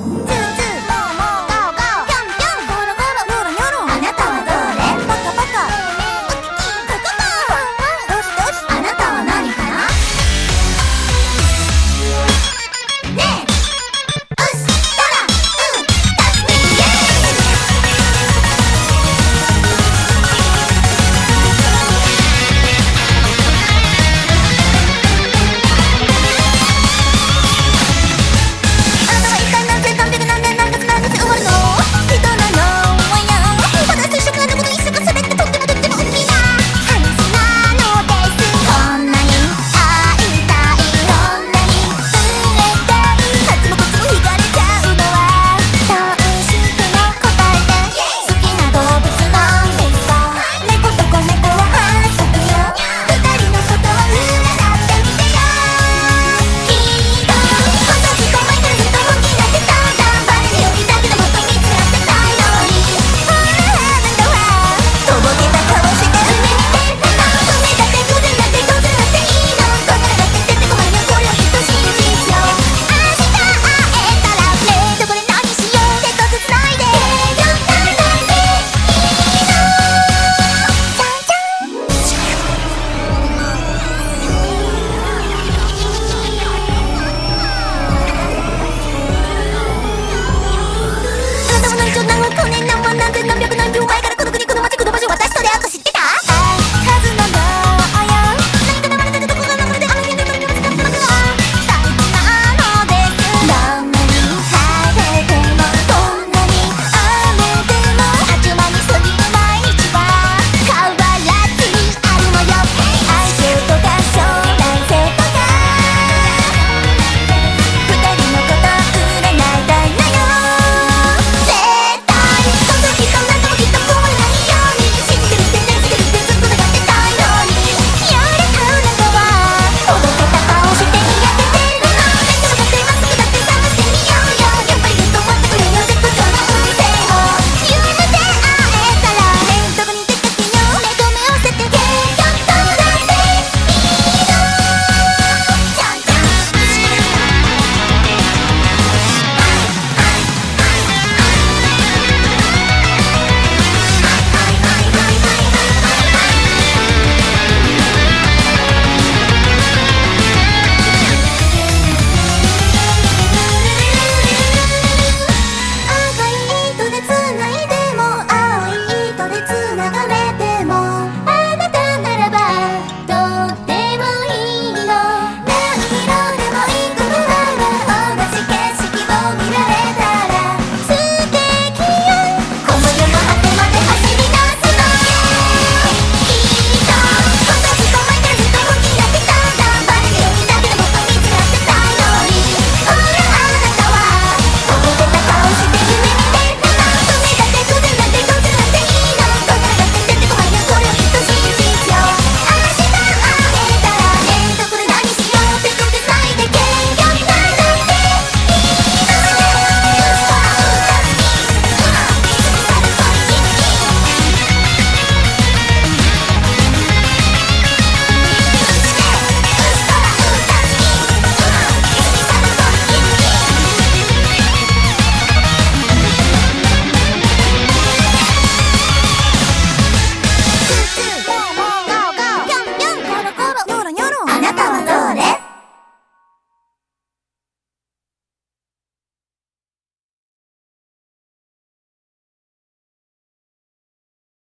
Yeah.